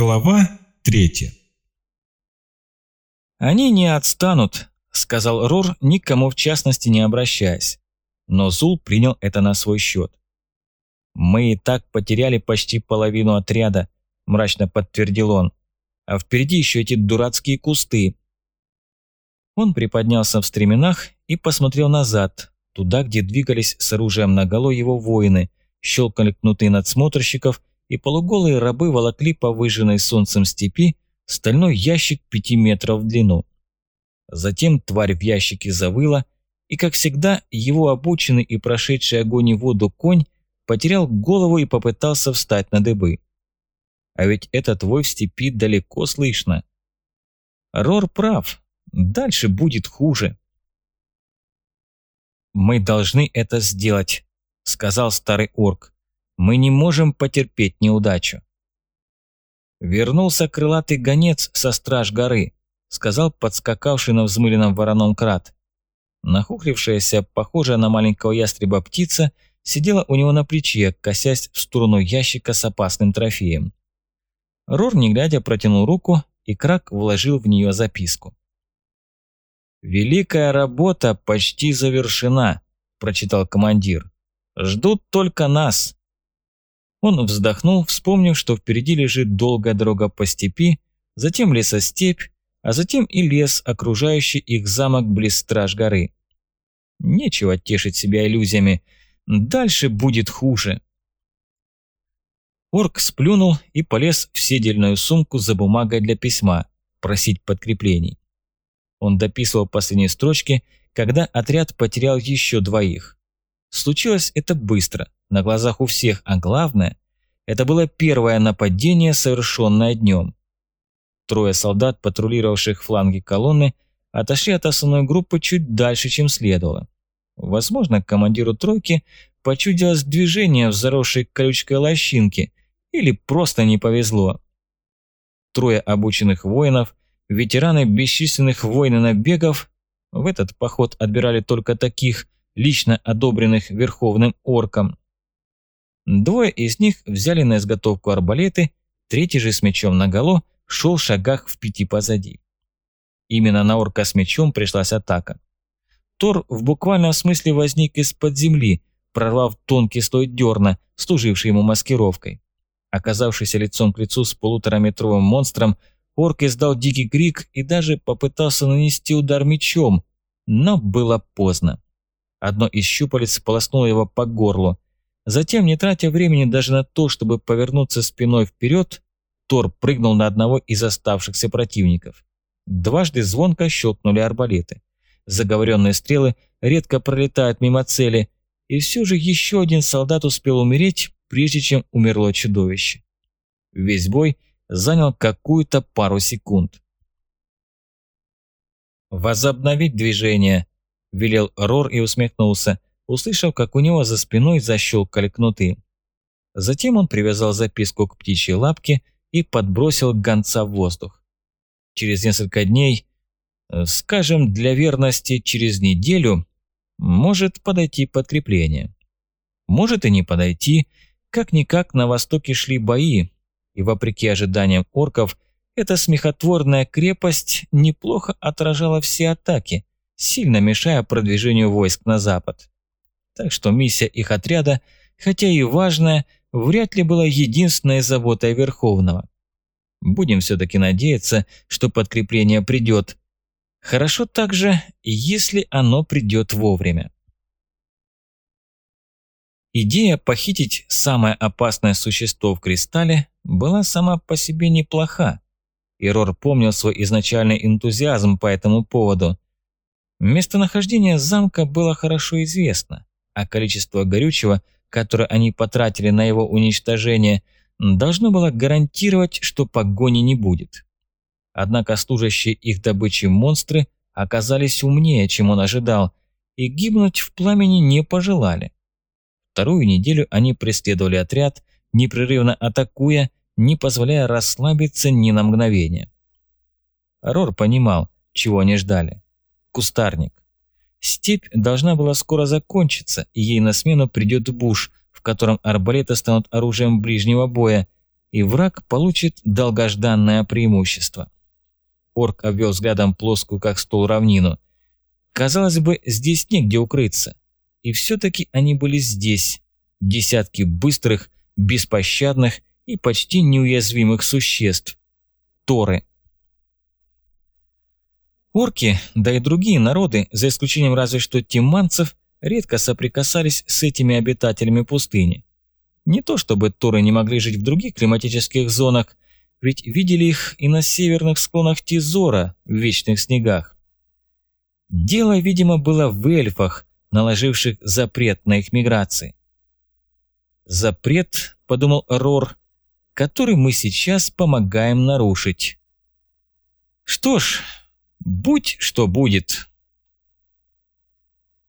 Глава третья «Они не отстанут», — сказал Рор, никому в частности не обращаясь. Но Зул принял это на свой счет. «Мы и так потеряли почти половину отряда», — мрачно подтвердил он. «А впереди еще эти дурацкие кусты». Он приподнялся в стременах и посмотрел назад, туда, где двигались с оружием наголо его воины, щелкали кнуты надсмотрщиков и полуголые рабы волокли по выжженной солнцем степи стальной ящик пяти метров в длину. Затем тварь в ящике завыла, и, как всегда, его обученный и прошедший огонь и воду конь потерял голову и попытался встать на дыбы. А ведь этот вой в степи далеко слышно. Рор прав, дальше будет хуже. «Мы должны это сделать», — сказал старый орк. Мы не можем потерпеть неудачу. Вернулся крылатый гонец со страж горы, сказал подскакавший на взмыленном вороном крат. Нахухлившаяся, похожая на маленького ястреба птица, сидела у него на плече, косясь в сторону ящика с опасным трофеем. Рор, не глядя, протянул руку, и Крак вложил в нее записку. «Великая работа почти завершена», – прочитал командир. «Ждут только нас. Он вздохнул, вспомнив, что впереди лежит долгая дорога по степи, затем лесостепь, а затем и лес, окружающий их замок близ страж горы. Нечего тешить себя иллюзиями. Дальше будет хуже. Орк сплюнул и полез в седельную сумку за бумагой для письма, просить подкреплений. Он дописывал последние строчки, когда отряд потерял еще двоих. Случилось это быстро, на глазах у всех, а главное, это было первое нападение, совершенное днем. Трое солдат, патрулировавших фланги колонны, отошли от основной группы чуть дальше, чем следовало. Возможно, командиру тройки почудилось движение в заросшей колючкой лощинке или просто не повезло. Трое обученных воинов, ветераны бесчисленных войн и набегов, в этот поход отбирали только таких – лично одобренных Верховным Орком. Двое из них взяли на изготовку арбалеты, третий же с мечом наголо шел в шагах в пяти позади. Именно на орка с мечом пришлась атака. Тор в буквальном смысле возник из-под земли, прорвав тонкий слой дерна, служивший ему маскировкой. Оказавшийся лицом к лицу с полутораметровым монстром, орк издал дикий крик и даже попытался нанести удар мечом, но было поздно. Одно из щупалец полоснуло его по горлу. Затем, не тратя времени даже на то, чтобы повернуться спиной вперед, Тор прыгнул на одного из оставшихся противников. Дважды звонко щелкнули арбалеты. Заговоренные стрелы редко пролетают мимо цели, и все же еще один солдат успел умереть, прежде чем умерло чудовище. Весь бой занял какую-то пару секунд. «Возобновить движение», – велел Рор и усмехнулся, услышав, как у него за спиной защелкали кнуты. Затем он привязал записку к птичьей лапке и подбросил гонца в воздух. Через несколько дней, э, скажем, для верности через неделю, может подойти подкрепление. Может и не подойти, как-никак на востоке шли бои, и вопреки ожиданиям орков, эта смехотворная крепость неплохо отражала все атаки, сильно мешая продвижению войск на запад. Так что миссия их отряда, хотя и важная, вряд ли была единственной заботой Верховного. Будем все-таки надеяться, что подкрепление придет. Хорошо также, если оно придет вовремя. Идея похитить самое опасное существо в кристалле была сама по себе неплоха. Ирор помнил свой изначальный энтузиазм по этому поводу – Местонахождение замка было хорошо известно, а количество горючего, которое они потратили на его уничтожение, должно было гарантировать, что погони не будет. Однако служащие их добычи монстры оказались умнее, чем он ожидал, и гибнуть в пламени не пожелали. Вторую неделю они преследовали отряд, непрерывно атакуя, не позволяя расслабиться ни на мгновение. Рор понимал, чего они ждали кустарник. Степь должна была скоро закончиться, и ей на смену придет буш, в котором арбалеты станут оружием ближнего боя, и враг получит долгожданное преимущество. Орк обвел взглядом плоскую, как стол, равнину. Казалось бы, здесь негде укрыться. И все-таки они были здесь. Десятки быстрых, беспощадных и почти неуязвимых существ. Торы. Орки, да и другие народы, за исключением разве что тиманцев, редко соприкасались с этими обитателями пустыни. Не то чтобы торы не могли жить в других климатических зонах, ведь видели их и на северных склонах Тизора в вечных снегах. Дело, видимо, было в эльфах, наложивших запрет на их миграции. Запрет, подумал Рор, который мы сейчас помогаем нарушить. Что ж, будь что будет.